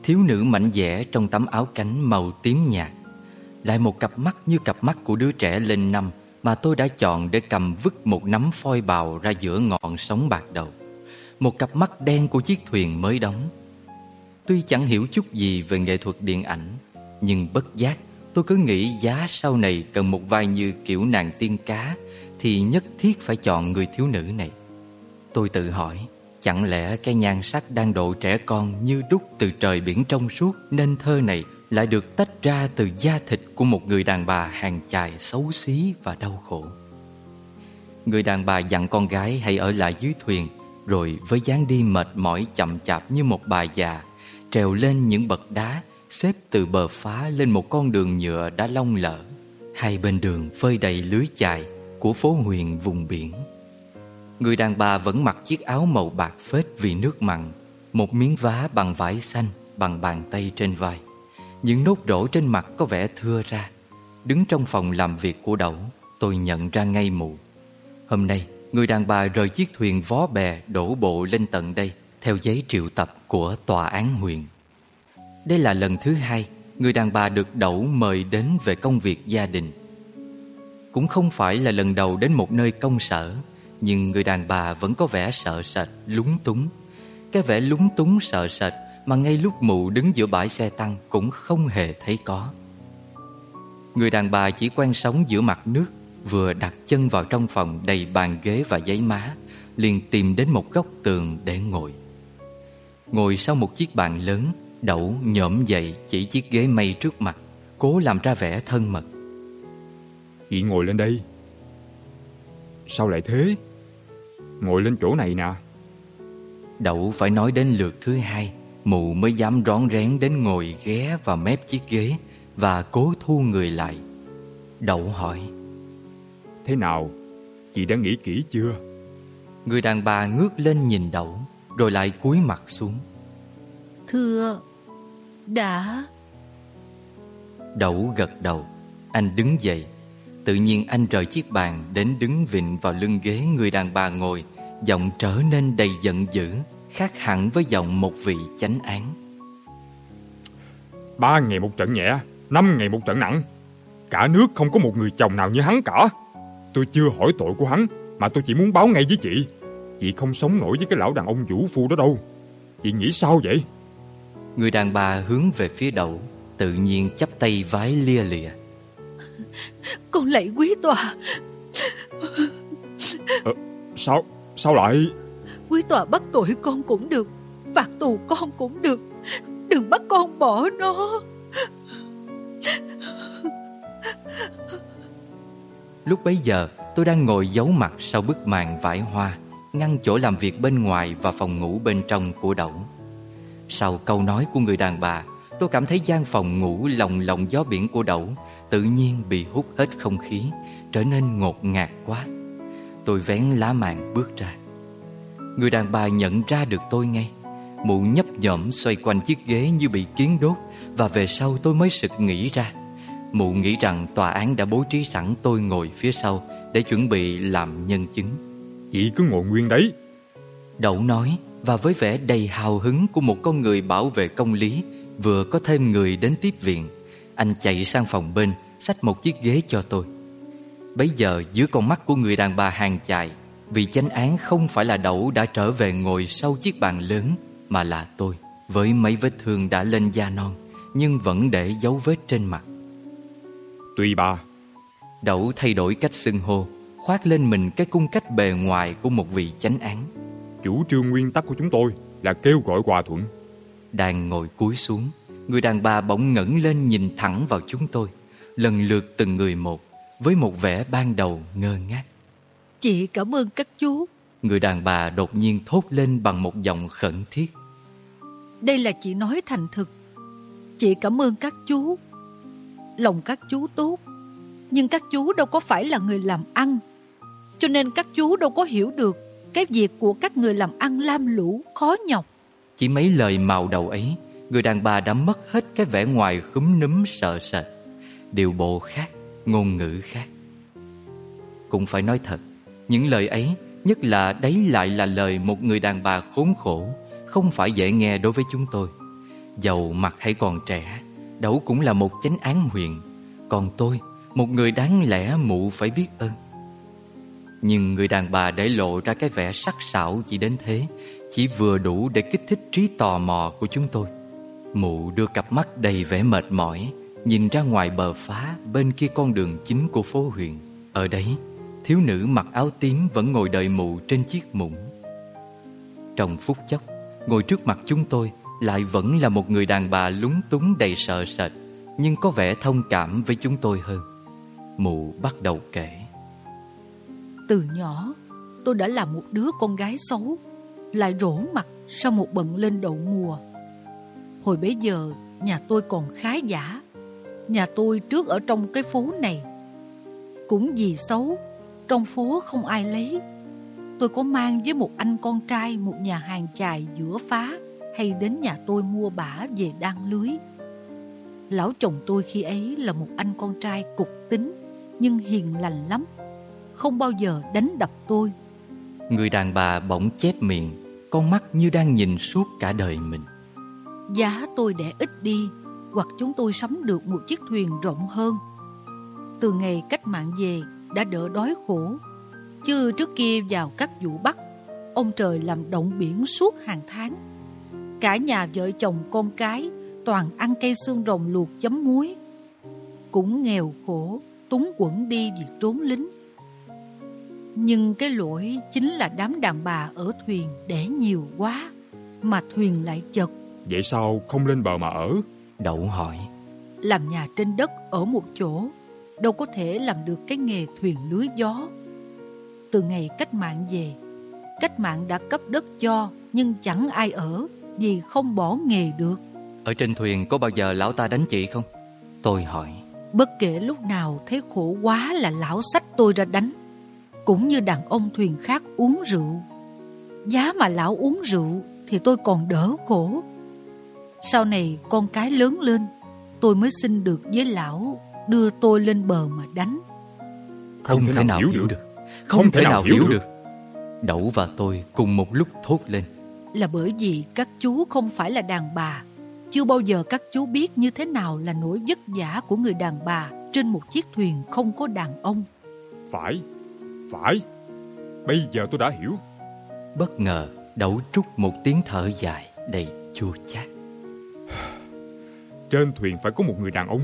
Thiếu nữ mạnh dẻ trong tấm áo cánh màu tím nhạt. Lại một cặp mắt như cặp mắt của đứa trẻ lên năm Mà tôi đã chọn để cầm vứt một nắm phôi bào ra giữa ngọn sóng bạc đầu. Một cặp mắt đen của chiếc thuyền mới đóng. Tuy chẳng hiểu chút gì về nghệ thuật điện ảnh, Nhưng bất giác tôi cứ nghĩ giá sau này cần một vai như kiểu nàng tiên cá Thì nhất thiết phải chọn người thiếu nữ này Tôi tự hỏi Chẳng lẽ cái nhan sắc đang độ trẻ con như đúc từ trời biển trong suốt Nên thơ này lại được tách ra từ da thịt của một người đàn bà hàng chài xấu xí và đau khổ. Người đàn bà dặn con gái hãy ở lại dưới thuyền, rồi với dáng đi mệt mỏi chậm chạp như một bà già, trèo lên những bậc đá, xếp từ bờ phá lên một con đường nhựa đã long lở. Hai bên đường phơi đầy lưới chài của phố huyền vùng biển. Người đàn bà vẫn mặc chiếc áo màu bạc phết vì nước mặn, một miếng vá bằng vải xanh bằng bàn tay trên vai. Những nốt rỗ trên mặt có vẻ thưa ra Đứng trong phòng làm việc của Đậu Tôi nhận ra ngay mụ Hôm nay Người đàn bà rời chiếc thuyền vó bè Đổ bộ lên tận đây Theo giấy triệu tập của tòa án huyện đây là lần thứ hai Người đàn bà được Đậu mời đến Về công việc gia đình Cũng không phải là lần đầu đến một nơi công sở Nhưng người đàn bà vẫn có vẻ sợ sệt Lúng túng Cái vẻ lúng túng sợ sệt mà ngay lúc mụ đứng giữa bãi xe tăng cũng không hề thấy có. Người đàn bà chỉ quen sống giữa mặt nước, vừa đặt chân vào trong phòng đầy bàn ghế và giấy má, liền tìm đến một góc tường để ngồi. Ngồi sau một chiếc bàn lớn, đậu nhổm dậy chỉ chiếc ghế mây trước mặt, cố làm ra vẻ thân mật. Chị ngồi lên đây. Sao lại thế? Ngồi lên chỗ này nè. Đậu phải nói đến lượt thứ hai Mụ mới dám rón rén đến ngồi ghé vào mép chiếc ghế Và cố thu người lại Đậu hỏi Thế nào? Chị đã nghĩ kỹ chưa? Người đàn bà ngước lên nhìn Đậu Rồi lại cúi mặt xuống Thưa Đã Đậu gật đầu Anh đứng dậy Tự nhiên anh rời chiếc bàn Đến đứng vịn vào lưng ghế người đàn bà ngồi Giọng trở nên đầy giận dữ Khác hẳn với giọng một vị chánh án Ba ngày một trận nhẹ, năm ngày một trận nặng. Cả nước không có một người chồng nào như hắn cả. Tôi chưa hỏi tội của hắn, mà tôi chỉ muốn báo ngay với chị. Chị không sống nổi với cái lão đàn ông vũ phu đó đâu. Chị nghĩ sao vậy? Người đàn bà hướng về phía Đậu Tự nhiên chắp tay vái lia lịa Con lạy quý tòa Ờ, sao? Sao lại? Quý tòa bắt tội con cũng được Phạt tù con cũng được Đừng bắt con bỏ nó Lúc bấy giờ tôi đang ngồi giấu mặt sau bức màn vải hoa Ngăn chỗ làm việc bên ngoài và phòng ngủ bên trong của Đậu Sau câu nói của người đàn bà Tôi cảm thấy gian phòng ngủ lồng lộng gió biển của Đậu Tự nhiên bị hút hết không khí Trở nên ngột ngạt quá. Tôi vén lá màn bước ra. Người đàn bà nhận ra được tôi ngay. Mụ nhấp nhổm xoay quanh chiếc ghế như bị kiến đốt Và về sau tôi mới sực nghĩ ra. Mụ nghĩ rằng tòa án đã bố trí sẵn tôi ngồi phía sau Để chuẩn bị làm nhân chứng. Chị cứ ngồi nguyên đấy. Đậu nói Và với vẻ đầy hào hứng của một con người bảo vệ công lý Vừa có thêm người đến tiếp viện. Anh chạy sang phòng bên Xách một chiếc ghế cho tôi. Bấy giờ dưới con mắt của người đàn bà hàng chài Vì chánh án không phải là Đậu đã trở về ngồi sau chiếc bàn lớn Mà là tôi Với mấy vết thương đã lên da non Nhưng vẫn để dấu vết trên mặt. Tùy bà, Đậu thay đổi cách xưng hô Khoác lên mình cái cung cách bề ngoài của một vị chánh án chủ trương nguyên tắc của chúng tôi là kêu gọi hòa thuận. Đang ngồi cúi xuống Người đàn bà bỗng ngẩng lên nhìn thẳng vào chúng tôi Lần lượt từng người một Với một vẻ ban đầu ngơ ngác. Chị cảm ơn các chú. Người đàn bà đột nhiên thốt lên bằng một giọng khẩn thiết. Đây là chị nói thành thực. Chị cảm ơn các chú. Lòng các chú tốt Nhưng các chú đâu có phải là người làm ăn Cho nên các chú đâu có hiểu được cái việc của các người làm ăn lam lũ khó nhọc. Chỉ mấy lời màu đầu ấy Người đàn bà đã mất hết cái vẻ ngoài khúm núm sợ sệt. Điều bộ khác, ngôn ngữ khác. Cũng phải nói thật Những lời ấy Nhất là đấy lại là lời một người đàn bà khốn khổ Không phải dễ nghe đối với chúng tôi. Dầu mặt hay còn trẻ đấu cũng là một chánh án huyền Còn tôi Một người đáng lẽ mụ phải biết ơn. Nhưng người đàn bà để lộ ra cái vẻ sắc sảo chỉ đến thế Chỉ vừa đủ để kích thích trí tò mò của chúng tôi. Mụ đưa cặp mắt đầy vẻ mệt mỏi Nhìn ra ngoài bờ phá bên kia con đường chính của phố huyền. Ở đấy, thiếu nữ mặc áo tím vẫn ngồi đợi mụ trên chiếc mũng. Trong phút chốc, ngồi trước mặt chúng tôi Lại vẫn là một người đàn bà lúng túng đầy sợ sệt Nhưng có vẻ thông cảm với chúng tôi hơn. Mụ bắt đầu kể. Từ nhỏ, tôi đã là một đứa con gái xấu, Lại rổ mặt sau một bận lên đậu mùa. Hồi bấy giờ, nhà tôi còn khá giả. Nhà tôi trước ở trong cái phố này. Cũng vì xấu, Trong phố không ai lấy. Tôi có mang với một anh con trai Một nhà hàng chài giữa phá Hay đến nhà tôi mua bả về đan lưới. Lão chồng tôi khi ấy là một anh con trai cục tính, Nhưng hiền lành lắm. Không bao giờ đánh đập tôi. Người đàn bà bỗng chép miệng Con mắt như đang nhìn suốt cả đời mình. Giá tôi để ít đi Hoặc chúng tôi sắm được một chiếc thuyền rộng hơn. Từ ngày cách mạng về Đã đỡ đói khổ. Chứ trước kia vào các vụ bắt Ông trời làm động biển suốt hàng tháng. Cả nhà vợ chồng con cái Toàn ăn cây xương rồng luộc chấm muối. Cũng nghèo khổ Túng quẩn đi vì trốn lính Nhưng cái lỗi chính là đám đàn bà ở thuyền để nhiều quá Mà thuyền lại chật Vậy sao không lên bờ mà ở? Đậu hỏi làm nhà trên đất ở một chỗ. đâu có thể làm được cái nghề thuyền lưới gió. Từ ngày cách mạng về, cách mạng đã cấp đất cho nhưng chẳng ai ở vì không bỏ nghề được. Ở trên thuyền có bao giờ lão ta đánh chị không? Tôi hỏi. Bất kể lúc nào thấy khổ quá là lão sách tôi ra đánh. Cũng như đàn ông thuyền khác uống rượu. Giá mà lão uống rượu thì tôi còn đỡ khổ. Sau này con cái lớn lên, tôi mới xin được với lão đưa tôi lên bờ mà đánh. Không, thể, nào hiểu được. Không, thể, nào hiểu được. Đậu và tôi cùng một lúc thốt lên. Là bởi vì các chú không phải là đàn bà. Chưa bao giờ các chú biết như thế nào là nỗi vất vả của người đàn bà trên một chiếc thuyền không có đàn ông. Phải, phải. Bây giờ tôi đã hiểu. Bất ngờ, Đậu trút một tiếng thở dài đầy chua chát. Trên thuyền phải có một người đàn ông,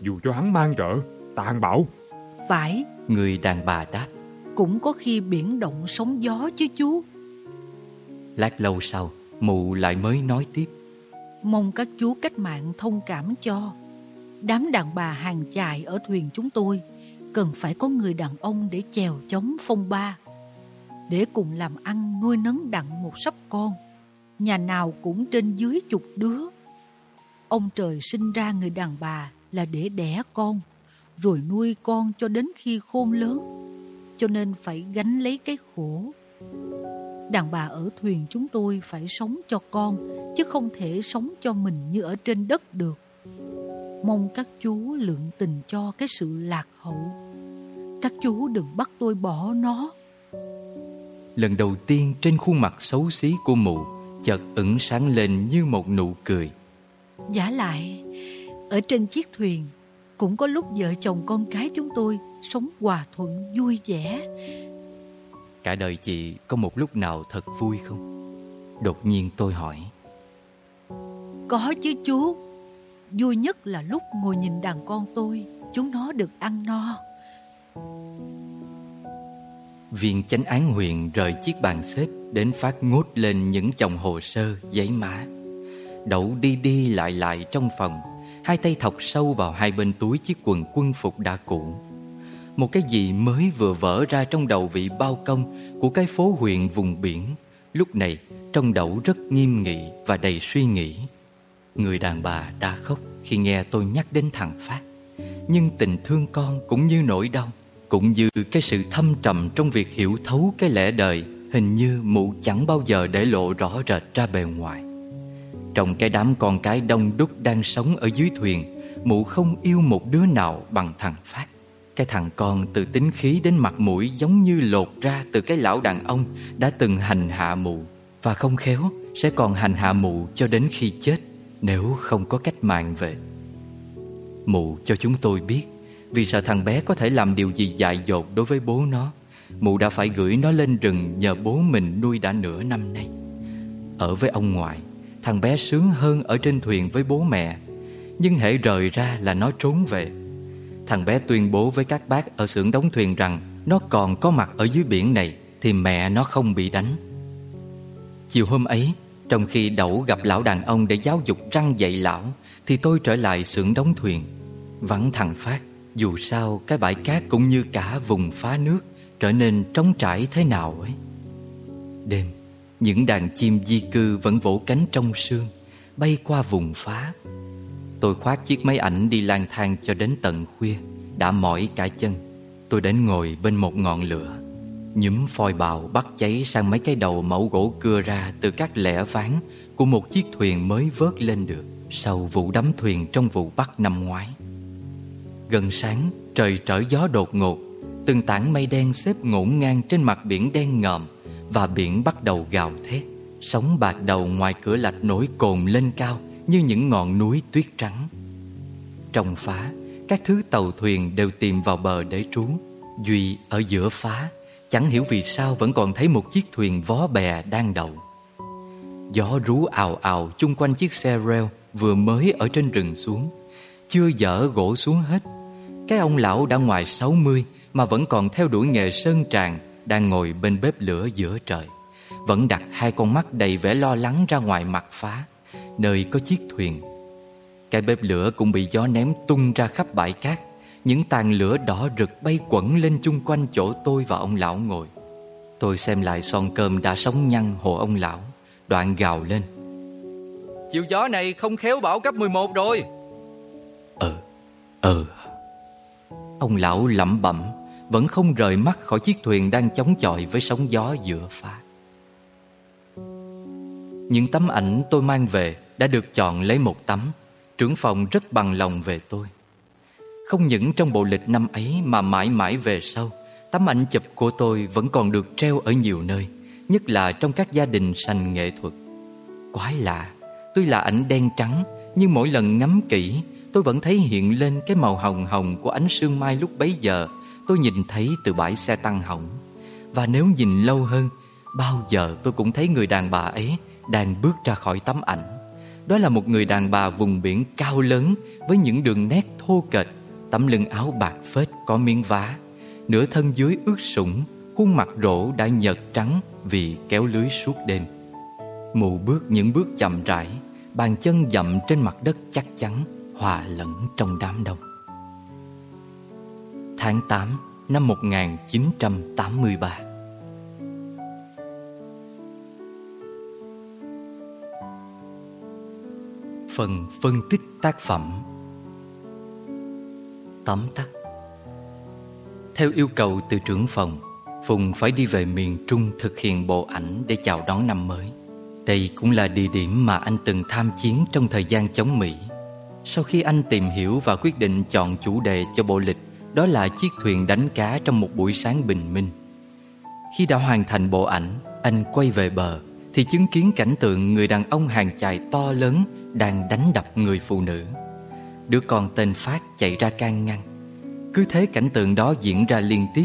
dù cho hắn mang rợ, tàn bạo. Phải, Người đàn bà đáp. cũng có khi biển động sóng gió chứ chú. Lát lâu sau, mụ lại mới nói tiếp. Mong các chú cách mạng thông cảm cho. Đám đàn bà hàng chài ở thuyền chúng tôi cần phải có người đàn ông để chèo chống phong ba. Để cùng làm ăn nuôi nấng đặng một sắp con. Nhà nào cũng trên dưới chục đứa. Ông trời sinh ra người đàn bà là để đẻ con, rồi nuôi con cho đến khi khôn lớn. Cho nên phải gánh lấy cái khổ. Đàn bà ở thuyền chúng tôi phải sống cho con, chứ không thể sống cho mình như ở trên đất được. Mong các chú lượng tình cho cái sự lạc hậu. Các chú đừng bắt tôi bỏ nó. Lần đầu tiên trên khuôn mặt xấu xí của mụ chợt ửng sáng lên như một nụ cười. Giả lại, ở trên chiếc thuyền cũng có lúc vợ chồng con cái chúng tôi sống hòa thuận vui vẻ. Cả đời chị có một lúc nào thật vui không? Đột nhiên tôi hỏi. Có chứ chú. Vui nhất là lúc ngồi nhìn đàn con tôi, chúng nó được ăn no. Viên chánh án huyện rời chiếc bàn xếp đến phát ngốt lên những chồng hồ sơ, giấy mã. Đậu đi đi lại lại trong phòng, hai tay thọc sâu vào hai bên túi chiếc quần quân phục đã cũ. Một cái gì mới vừa vỡ ra trong đầu vị bao công của cái phố huyện vùng biển. Lúc này, trong đậu rất nghiêm nghị và đầy suy nghĩ. Người đàn bà đã khóc khi nghe tôi nhắc đến thằng Phát. Nhưng tình thương con cũng như nỗi đau cũng như cái sự thâm trầm trong việc hiểu thấu cái lẽ đời hình như mụ chẳng bao giờ để lộ rõ rệt ra bề ngoài. Trong cái đám con cái đông đúc đang sống ở dưới thuyền, mụ không yêu một đứa nào bằng thằng Phát. Cái thằng con từ tính khí đến mặt mũi giống như lột ra từ cái lão đàn ông đã từng hành hạ mụ và không khéo sẽ còn hành hạ mụ cho đến khi chết nếu không có cách mạng về. Mụ cho chúng tôi biết, vì sợ thằng bé có thể làm điều gì dại dột đối với bố nó, Mụ đã phải gửi nó lên rừng nhờ bố mình nuôi đã nửa năm nay. Ở với ông ngoại, Thằng bé sướng hơn ở trên thuyền với bố mẹ, Nhưng hễ rời ra là nó trốn về. Thằng bé tuyên bố với các bác ở xưởng đóng thuyền rằng Nó còn có mặt ở dưới biển này Thì mẹ nó không bị đánh. Chiều hôm ấy trong khi Đậu gặp lão đàn ông để giáo dục răng dạy lão, Thì tôi trở lại xưởng đóng thuyền. Vắng thằng Phát, dù sao cái bãi cát cũng như cả vùng phá nước, Trở nên trống trải thế nào ấy. Đêm, Những đàn chim di cư vẫn vỗ cánh trong sương, Bay qua vùng phá. Tôi khoác chiếc máy ảnh đi lang thang cho đến tận khuya, Đã mỏi cả chân. Tôi đến ngồi bên một ngọn lửa. Nhúm phoi bào bắt cháy sang mấy cái đầu mẫu gỗ cưa ra Từ các lẻ ván Của một chiếc thuyền mới vớt lên được Sau vụ đắm thuyền trong vụ bắt năm ngoái. Gần sáng, trời trở gió đột ngột Từng tảng mây đen xếp ngổn ngang trên mặt biển đen ngòm Và biển bắt đầu gào thét. Sóng bạc đầu ngoài cửa lạch nổi cồn lên cao Như những ngọn núi tuyết trắng. Trong phá, các thứ tàu thuyền đều tìm vào bờ để trú Duy ở giữa phá. Chẳng hiểu vì sao vẫn còn thấy một chiếc thuyền vó bè đang đậu Gió rú ào ào chung quanh chiếc xe reo Vừa mới ở trên rừng xuống Chưa dở gỗ xuống hết cái ông lão đã ngoài 60 mà vẫn còn theo đuổi nghề sơn tràng đang ngồi bên bếp lửa giữa trời. Vẫn đặt hai con mắt đầy vẻ lo lắng ra ngoài mặt phá, nơi có chiếc thuyền. Cái bếp lửa cũng bị gió ném tung ra khắp bãi cát, những tàn lửa đỏ rực bay quẩn lên chung quanh chỗ tôi và ông lão ngồi. Tôi xem lại son cơm đã sống nhăn hộ ông lão Đoạn gào lên. Chiều gió này không khéo bão cấp 11 rồi. Ừ, ừ Ông lão lẩm bẩm Vẫn không rời mắt khỏi chiếc thuyền đang chống chọi với sóng gió giữa pha Những tấm ảnh tôi mang về đã được chọn lấy một tấm Trưởng phòng rất bằng lòng về tôi không những trong bộ lịch năm ấy mà mãi mãi về sau, Tấm ảnh chụp của tôi vẫn còn được treo ở nhiều nơi, Nhất là trong các gia đình sành nghệ thuật. Quái lạ, Tuy là ảnh đen trắng, Nhưng mỗi lần ngắm kỹ, Tôi vẫn thấy hiện lên cái màu hồng hồng của ánh sương mai lúc bấy giờ. Tôi nhìn thấy từ bãi xe tăng hỏng. Và nếu nhìn lâu hơn, Bao giờ tôi cũng thấy người đàn bà ấy Đang bước ra khỏi tấm ảnh. Đó là một người đàn bà vùng biển cao lớn Với những đường nét thô kệch Tấm lưng áo bạc phết có miếng vá. Nửa thân dưới ướt sũng, Khuôn mặt rỗ đã nhợt trắng Vì kéo lưới suốt đêm. Mụ bước những bước chậm rãi, Bàn chân dậm trên mặt đất chắc chắn, Hòa lẫn trong đám đông. Tháng 8 năm 1983 Phần phân tích tác phẩm Tóm tắt Theo yêu cầu từ trưởng phòng Phùng phải đi về miền Trung thực hiện bộ ảnh để chào đón năm mới đây cũng là địa điểm mà anh từng tham chiến trong thời gian chống Mỹ. Sau khi anh tìm hiểu và quyết định chọn chủ đề cho bộ lịch, đó là chiếc thuyền đánh cá trong một buổi sáng bình minh. Khi đã hoàn thành bộ ảnh, anh quay về bờ thì chứng kiến cảnh tượng người đàn ông hàng chài to lớn đang đánh đập người phụ nữ. Đứa con tên Phát chạy ra can ngăn. Cứ thế cảnh tượng đó diễn ra liên tiếp,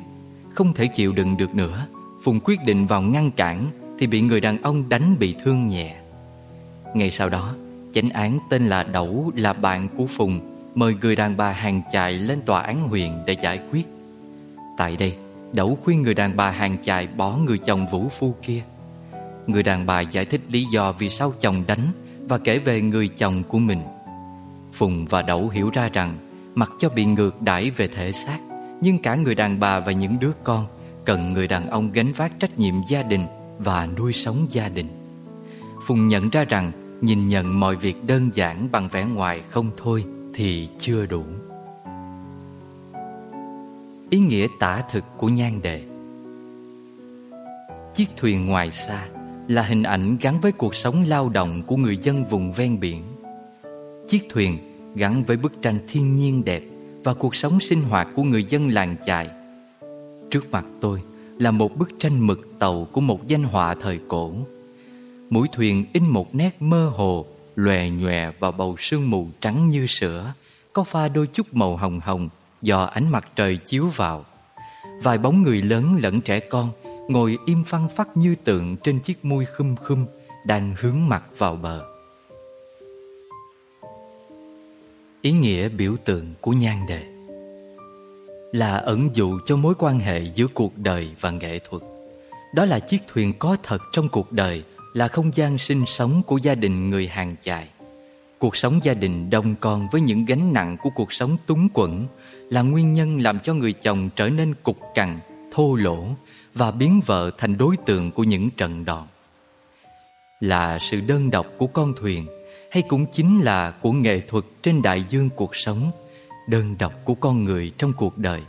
không thể chịu đựng được nữa. Phùng quyết định vào ngăn cản thì bị người đàn ông đánh bị thương nhẹ. Ngay sau đó, chánh án tên là Đẩu là bạn của Phùng mời người đàn bà hàng chài lên tòa án huyện để giải quyết. Tại đây, Đẩu khuyên người đàn bà hàng chài bỏ người chồng vũ phu kia. Người đàn bà giải thích lý do vì sao chồng đánh và kể về người chồng của mình. Phùng và Đẩu hiểu ra rằng mặc cho bị ngược đãi về thể xác, nhưng cả người đàn bà và những đứa con cần người đàn ông gánh vác trách nhiệm gia đình và nuôi sống gia đình. Phùng nhận ra rằng nhìn nhận mọi việc đơn giản bằng vẻ ngoài không thôi thì chưa đủ. Ý nghĩa tả thực của nhan đề Chiếc thuyền ngoài xa là hình ảnh gắn với cuộc sống lao động của người dân vùng ven biển. Chiếc thuyền gắn với bức tranh thiên nhiên đẹp và cuộc sống sinh hoạt của người dân làng chài. Trước mặt tôi là một bức tranh mực tàu của một danh họa thời cổ. Mũi thuyền in một nét mơ hồ, lòe nhòe vào bầu sương mù trắng như sữa, có pha đôi chút màu hồng hồng do ánh mặt trời chiếu vào. Vài bóng người lớn lẫn trẻ con ngồi im phăng phắc như tượng trên chiếc mui khum khum đang hướng mặt vào bờ. Ý nghĩa biểu tượng của nhan đề là ẩn dụ cho mối quan hệ giữa cuộc đời và nghệ thuật. Đó là chiếc thuyền có thật trong cuộc đời, là không gian sinh sống của gia đình người hàng chài. Cuộc sống gia đình đông con với những gánh nặng của cuộc sống túng quẫn là nguyên nhân làm cho người chồng trở nên cục cằn, thô lỗ và biến vợ thành đối tượng của những trận đòn. Là sự đơn độc của con thuyền hay cũng chính là của nghệ thuật trên đại dương cuộc sống đơn độc của con người trong cuộc đời.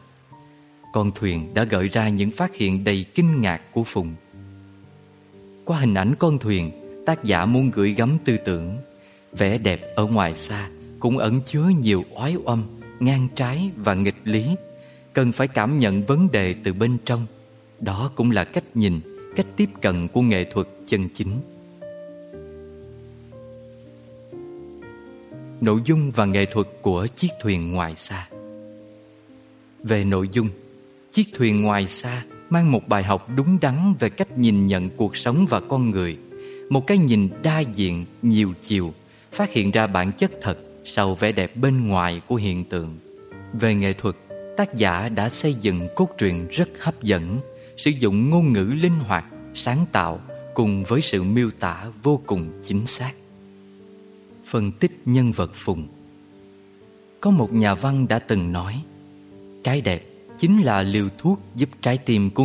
Con thuyền đã gợi ra những phát hiện đầy kinh ngạc của Phùng. Qua hình ảnh con thuyền, tác giả muốn gửi gắm tư tưởng. Vẻ đẹp ở ngoài xa cũng ẩn chứa nhiều oái oăm, ngang trái và nghịch lý. Cần phải cảm nhận vấn đề từ bên trong. Đó cũng là cách nhìn, cách tiếp cận của nghệ thuật chân chính. Nội dung và nghệ thuật của chiếc thuyền ngoài xa. Về nội dung, chiếc thuyền ngoài xa mang một bài học đúng đắn về cách nhìn nhận cuộc sống và con người, một cái nhìn đa diện, nhiều chiều, phát hiện ra bản chất thật sau vẻ đẹp bên ngoài của hiện tượng. Về nghệ thuật, tác giả đã xây dựng cốt truyện rất hấp dẫn, sử dụng ngôn ngữ linh hoạt, sáng tạo cùng với sự miêu tả vô cùng chính xác. Phân tích nhân vật Phùng. Có một nhà văn đã từng nói, cái đẹp chính là liều thuốc giúp trái tim của